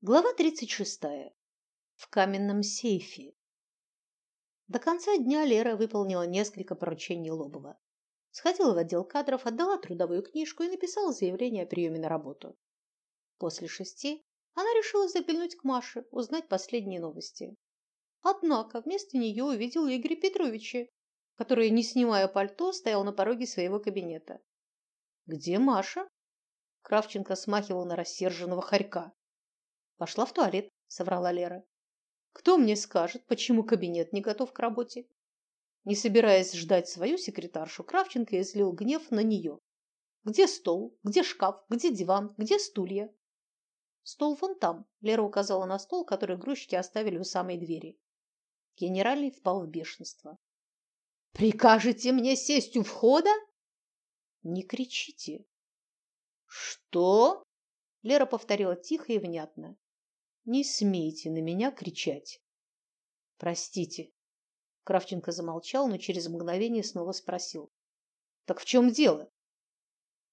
Глава 36. В каменном сейфе. До конца дня Лера выполнила несколько поручений Лобова. Сходила в отдел кадров, отдала трудовую книжку и написала заявление о приеме на работу. После шести она решила заглянуть к Маше, узнать последние новости. Однако вместо нее увидела Игоря Петровича, который, не снимая пальто, стоял на пороге своего кабинета. «Где Маша?» Кравченко смахивал на рассерженного хорька. Пошла в туалет, соврала Лера. Кто мне скажет, почему кабинет не готов к работе? Не собираясь ждать свою секретаршу, Кравченко излил гнев на нее. Где стол? Где шкаф? Где диван? Где стулья? Стол вон там. Лера указала на стол, который грузчики оставили у самой двери. Генеральный впал в бешенство. Прикажете мне сесть у входа? Не кричите. Что? Лера повторила тихо и внятно. Не смейте на меня кричать. Простите. Кравченко замолчал, но через мгновение снова спросил. Так в чем дело?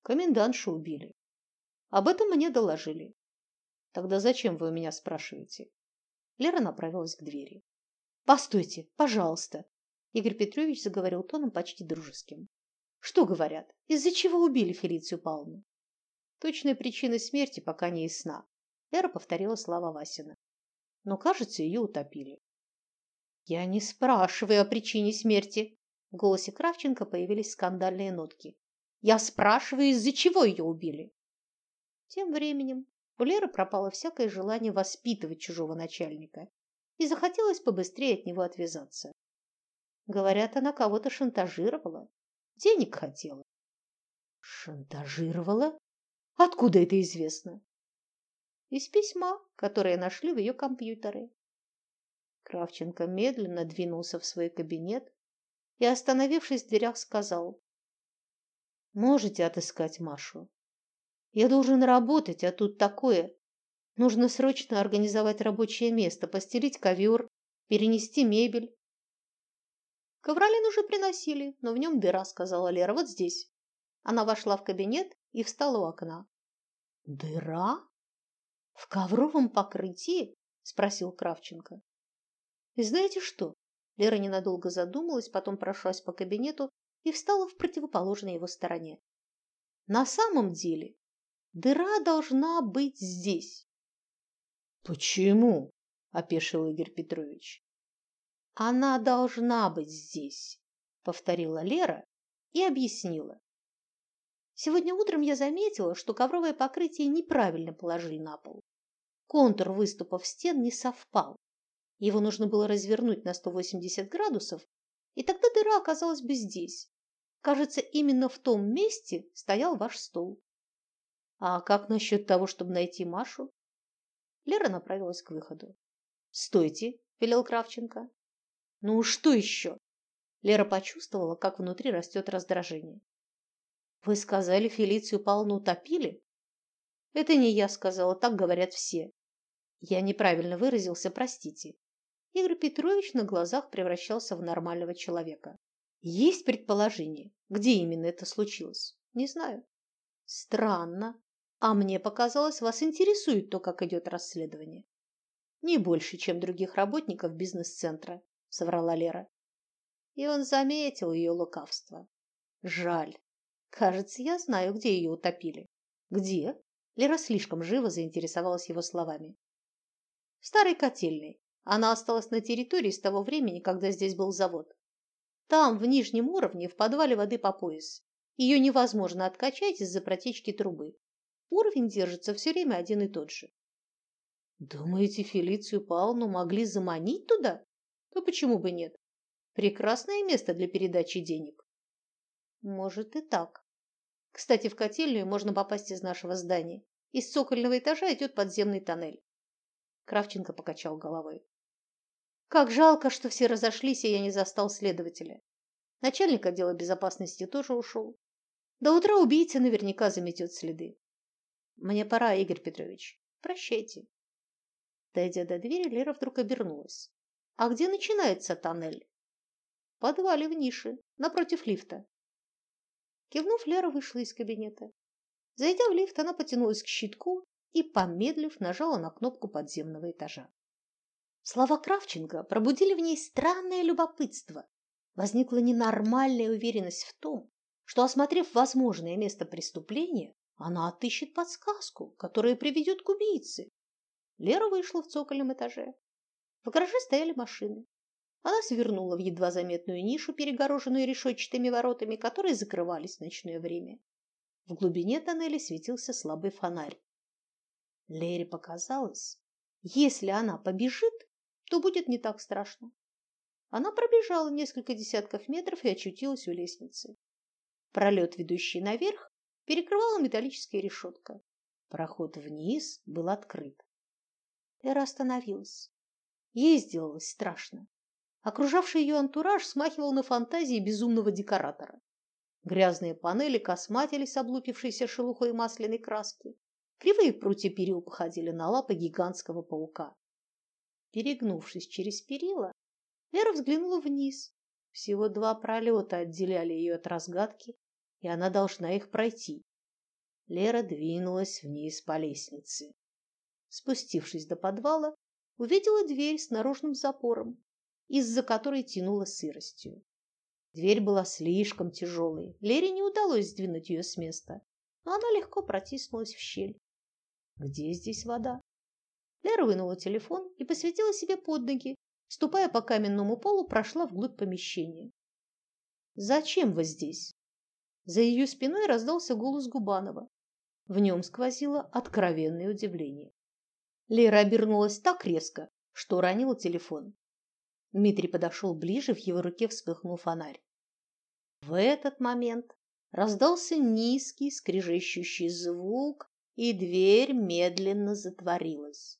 Комендантшу убили. Об этом мне доложили. Тогда зачем вы у меня спрашиваете? Лера направилась к двери. Постойте, пожалуйста. Игорь Петрович заговорил тоном почти дружеским. Что говорят? Из-за чего убили Фелицию Павловну? Точная причина смерти пока не ясна. Эра повторила слова Васина. Но, кажется, ее утопили. Я не спрашиваю о причине смерти. В голосе Кравченко появились скандальные нотки. Я спрашиваю, из-за чего ее убили. Тем временем у Леры пропало всякое желание воспитывать чужого начальника, и захотелось побыстрее от него отвязаться. Говорят, она кого-то шантажировала, денег хотела. Шантажировала? Откуда это известно? Из письма, которое нашли в ее компьютере. Кравченко медленно двинулся в свой кабинет и, остановившись в дверях, сказал: "Можете отыскать Машу? Я должен работать, а тут такое. Нужно срочно организовать рабочее место, постелить ковер, перенести мебель. Ковролин уже приносили, но в нем дыра, сказала Лера, вот здесь. Она вошла в кабинет и встала у окна. Дыра? В ковровом покрытии? спросил Кравченко. И знаете что? Лера ненадолго задумалась, потом прошлась по кабинету и встала в противоположной его стороне. На самом деле, дыра должна быть здесь. Почему? опешил Игорь Петрович. Она должна быть здесь, повторила Лера и объяснила. Сегодня утром я заметила, что ковровое покрытие неправильно положили на пол. Контур выступов стен не совпал. Его нужно было развернуть на 180 градусов, и тогда дыра оказалась бы здесь. Кажется, именно в том месте стоял ваш стол. А как насчет того, чтобы найти Машу? Лера направилась к выходу. "Стойте", велел Кравченко. "Ну что еще?» Лера почувствовала, как внутри растет раздражение. Вы сказали, Фелицию Павловну утопили? Это не я сказала, так говорят все. Я неправильно выразился, простите. Игорь Петрович на глазах превращался в нормального человека. Есть предположение, где именно это случилось? Не знаю. Странно. А мне показалось, вас интересует то, как идет расследование. Не больше, чем других работников бизнес-центра, соврала Лера. И он заметил ее лукавство. Жаль. Кажется, я знаю, где ее утопили. Где? Лера слишком живо заинтересовалась его словами. В старой котельной. Она осталась на территории с того времени, когда здесь был завод. Там, в нижнем уровне, в подвале воды по пояс. Ее невозможно откачать из-за протечки трубы. Уровень держится все время один и тот же. Думаете, Фелицию Павловну могли заманить туда? То почему бы нет? Прекрасное место для передачи денег. Может и так. Кстати, в котельную можно попасть из нашего здания. Из цокольного этажа идет подземный тоннель. Кравченко покачал головой. Как жалко, что все разошлись, и я не застал следователя. Начальник отдела безопасности тоже ушел. До утра убийца наверняка заметет следы. Мне пора, Игорь Петрович. Прощайте. Дойдя до двери, Лера вдруг обернулась. А где начинается тоннель? В подвале в нише, напротив лифта. Кивнув, Лера вышла из кабинета. Зайдя в лифт, она потянулась к щитку и, помедлив, нажала на кнопку подземного этажа. Слова Кравченко пробудили в ней странное любопытство. Возникла ненормальная уверенность в том, что, осмотрев возможное место преступления, она отыщет подсказку, которая приведет к убийце. Лера вышла в цокольном этаже. В гараже стояли машины. Она свернула в едва заметную нишу, перегороженную решетчатыми воротами, которые закрывались в ночное время. В глубине тоннеля светился слабый фонарь. Лере показалось, если она побежит, то будет не так страшно. Она пробежала несколько десятков метров и очутилась у лестницы. Пролет, ведущий наверх, перекрывала металлическая решетка. Проход вниз был открыт. Эра остановилась. Ей сделалось страшно. Окружавший ее антураж смахивал на фантазии безумного декоратора. Грязные панели косматились облупившейся шелухой масляной краски. Кривые прутья перил походили на лапы гигантского паука. Перегнувшись через перила, Лера взглянула вниз. Всего два пролета отделяли ее от разгадки, и она должна их пройти. Лера двинулась вниз по лестнице. Спустившись до подвала, увидела дверь с наружным запором, из-за которой тянуло сыростью. Дверь была слишком тяжелой. Лере не удалось сдвинуть ее с места, но она легко протиснулась в щель. Где здесь вода? Лера вынула телефон и посветила себе под ноги, ступая по каменному полу, прошла вглубь помещения. Зачем вы здесь? За ее спиной раздался голос Губанова. В нем сквозило откровенное удивление. Лера обернулась так резко, что ранила телефон. Дмитрий подошел ближе, в его руке вспыхнул фонарь. В этот момент раздался низкий скрежещущий звук, и дверь медленно затворилась.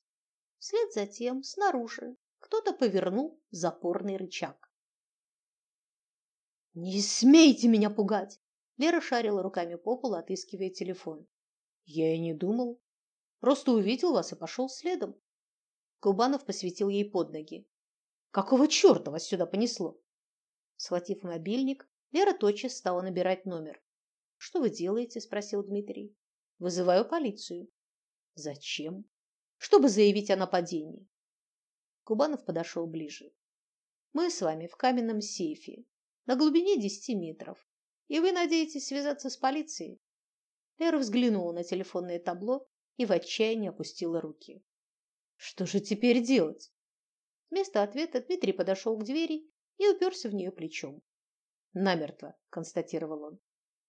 Вслед за тем снаружи кто-то повернул запорный рычаг. «Не смейте меня пугать!» Лера шарила руками по полу, отыскивая телефон. «Я и не думал. Просто увидел вас и пошел следом. Кубанов посветил ей под ноги. Какого черта вас сюда понесло? Схватив мобильник, Лера тотчас стала набирать номер. Что вы делаете? спросил Дмитрий. Вызываю полицию. Зачем? Чтобы заявить о нападении. Кубанов подошел ближе. Мы с вами в каменном сейфе на глубине десяти метров. И вы надеетесь связаться с полицией? Лера взглянула на телефонное табло и в отчаянии опустила руки. Что же теперь делать? Вместо ответа Дмитрий подошел к двери и уперся в нее плечом. Намертво, констатировал он.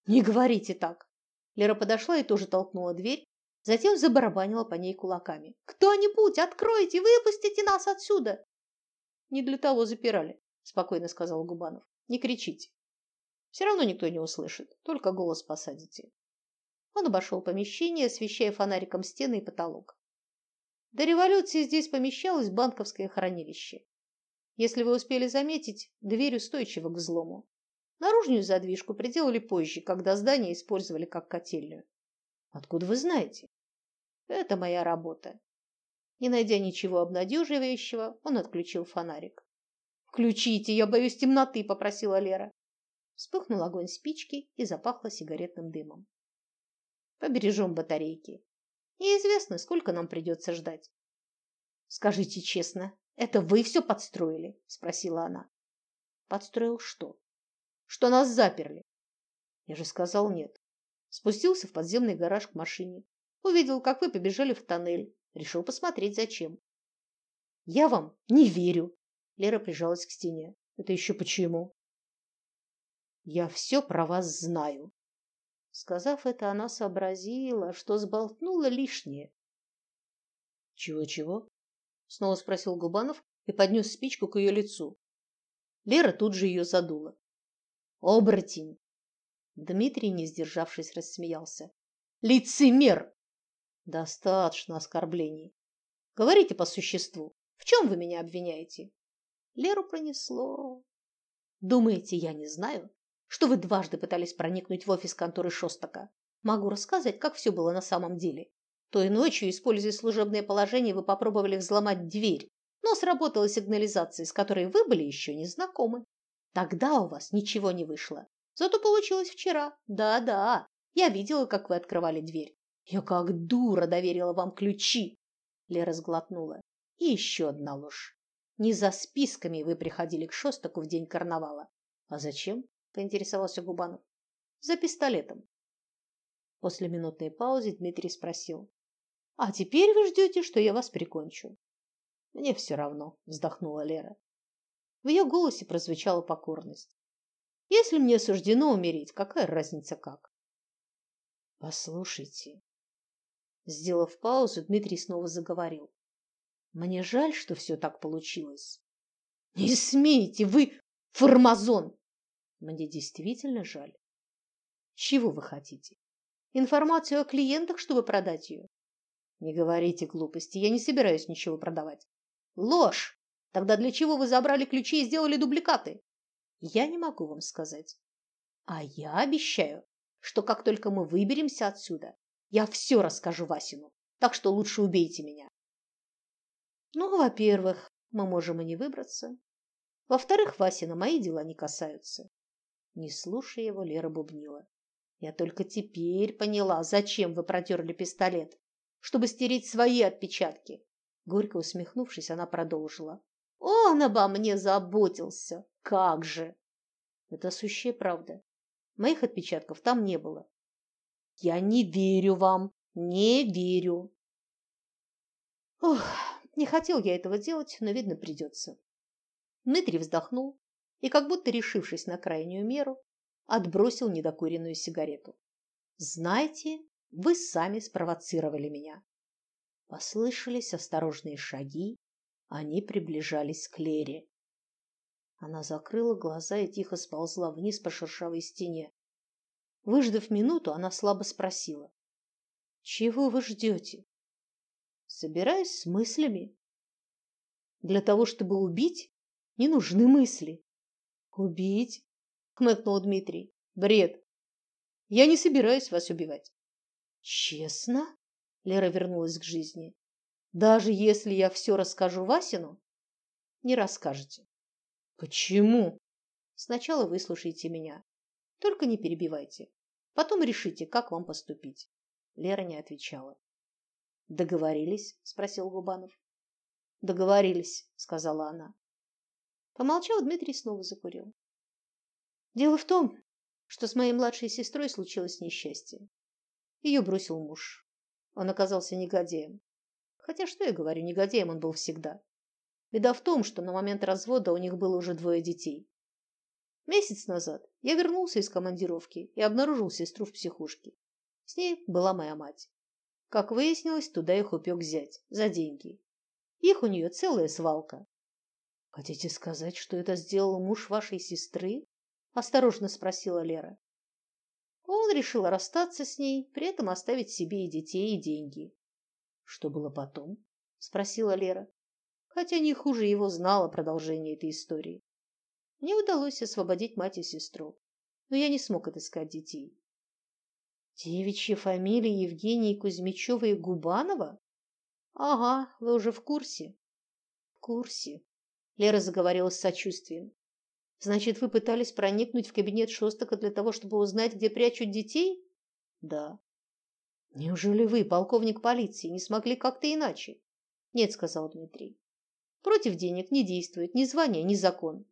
Не говорите так. Лера подошла и тоже толкнула дверь, затем забарабанила по ней кулаками. Кто-нибудь, откройте, выпустите нас отсюда. Не для того запирали, спокойно сказал Губанов. Не кричите. Все равно никто не услышит, только голос посадите. Он обошел помещение, освещая фонариком стены и потолок. До революции здесь помещалось банковское хранилище. Если вы успели заметить, дверь устойчива к взлому. Наружную задвижку приделали позже, когда здание использовали как котельную. Откуда вы знаете? Это моя работа. Не найдя ничего обнадеживающего, он отключил фонарик. «Включите, я боюсь темноты», — попросила Лера. Вспыхнул огонь спички и запахло сигаретным дымом. Побережем батарейки. Неизвестно, сколько нам придется ждать. Скажите честно, это вы все подстроили? спросила она. Подстроил что? Что нас заперли? Я же сказал нет. Спустился в подземный гараж к машине. Увидел, как вы побежали в тоннель. Решил посмотреть, зачем. Я вам не верю. Лера прижалась к стене. Это еще почему? Я все про вас знаю. Сказав это, она сообразила, что сболтнула лишнее. «Чего-чего?» — снова спросил Губанов и поднес спичку к ее лицу. Лера тут же ее задула. «Оборотень!» Дмитрий, не сдержавшись, рассмеялся. «Лицемер!» «Достаточно оскорблений. Говорите по существу. В чем вы меня обвиняете?» Леру пронесло. «Думаете, я не знаю?» что вы дважды пытались проникнуть в офис конторы Шостака. Могу рассказать, как все было на самом деле. Той ночью, используя служебное положение, вы попробовали взломать дверь, но сработала сигнализация, с которой вы были еще не знакомы. Тогда у вас ничего не вышло. Зато получилось вчера. Да-да, я видела, как вы открывали дверь. Я как дура доверила вам ключи. Лера сглотнула. И еще одна ложь. Не за списками вы приходили к Шостаку в день карнавала. А зачем? поинтересовался Губанов. За пистолетом. После минутной паузы Дмитрий спросил: "А теперь вы ждете, что я вас прикончу?" "Мне все равно", вздохнула Лера. В ее голосе прозвучала покорность. "Если мне суждено умереть, какая разница как?" "Послушайте, Сделав паузу, Дмитрий снова заговорил. Мне жаль, что все так получилось. Не смейте, вы формазон. Мне действительно жаль. Чего вы хотите? Информацию о клиентах, чтобы продать ее? Не говорите глупости, я не собираюсь ничего продавать. Ложь. Тогда для чего вы забрали ключи и сделали дубликаты? Я не могу вам сказать. А я обещаю, что как только мы выберемся отсюда, я все расскажу Васину, так что лучше убейте меня. Ну, во-первых, мы можем и не выбраться. Во-вторых, Васина мои дела не касаются. Не слушая его, Лера бубнила. Я только теперь поняла, зачем вы протерли пистолет, чтобы стереть свои отпечатки. Горько усмехнувшись, она продолжила. Он обо мне заботился. Как же! Это сущая правда. Моих отпечатков там не было. Я не верю вам, не верю. Ох, не хотел я этого делать, но видно придется. Дмитрий вздохнул и, как будто решившись на крайнюю меру, отбросил недокуренную сигарету. Знаете, вы сами спровоцировали меня. Послышались осторожные шаги, они приближались к Лере. Она закрыла глаза и тихо сползла вниз по шершавой стене. Выждав минуту, она слабо спросила: "Чего вы ждете?» "Собираюсь с мыслями. Для того, чтобы убить, не нужны мысли". "Убить?" хмыкнул Дмитрий. "Бред. Я не собираюсь вас убивать". "Честно?" Лера вернулась к жизни. "Даже если я все расскажу Васину?" "Не расскажете". "Почему?" "Сначала выслушайте меня. Только не перебивайте. Потом решите, как вам поступить. Лера не отвечала. Договорились? спросил Губанов. Договорились, сказала она. Помолчав, Дмитрий снова закурил. Дело в том, что с моей младшей сестрой случилось несчастье. Ее бросил муж. Он оказался негодяем. Хотя что я говорю, негодяем он был всегда. Беда в том, что на момент развода у них было уже двое детей. Месяц назад я вернулся из командировки и обнаружил сестру в психушке. С ней была моя мать. Как выяснилось, туда их упек зять за деньги. Их у нее целая свалка. Хотите сказать, что это сделал муж вашей сестры? осторожно спросила Лера. Он решил расстаться с ней, при этом оставить себе и детей, и деньги. Что было потом? спросила Лера, хотя не хуже его знала продолжение этой истории. Мне удалось освободить мать и сестру, но я не смог отыскать детей. Девичья фамилия Евгении Кузьмичевой и Губанова? Ага, вы уже в курсе. В курсе. Лера заговорила с сочувствием. Значит, вы пытались проникнуть в кабинет Шостака для того, чтобы узнать, где прячут детей? Да. Неужели вы, полковник полиции, не смогли как-то иначе? Нет, сказал Дмитрий. Против денег не действует ни звание, ни закон.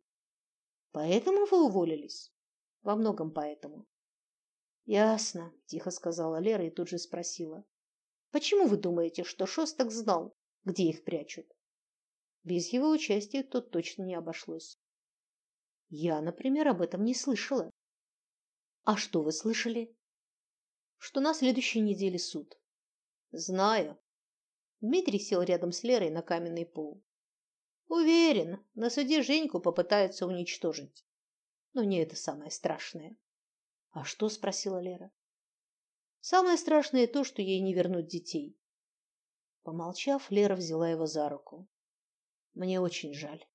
Поэтому вы уволились? Во многом поэтому. Ясно, тихо сказала Лера и тут же спросила: Почему вы думаете, что Шостак знал, где их прячут? Без его участия тут точно не обошлось. Я, например, об этом не слышала. А что вы слышали? Что на следующей неделе суд. Знаю. Дмитрий сел рядом с Лерой на каменный пол. Уверен, на суде Женьку попытаются уничтожить. Но не это самое страшное. А что, спросила Лера. Самое страшное то, что ей не вернут детей. Помолчав, Лера взяла его за руку. Мне очень жаль.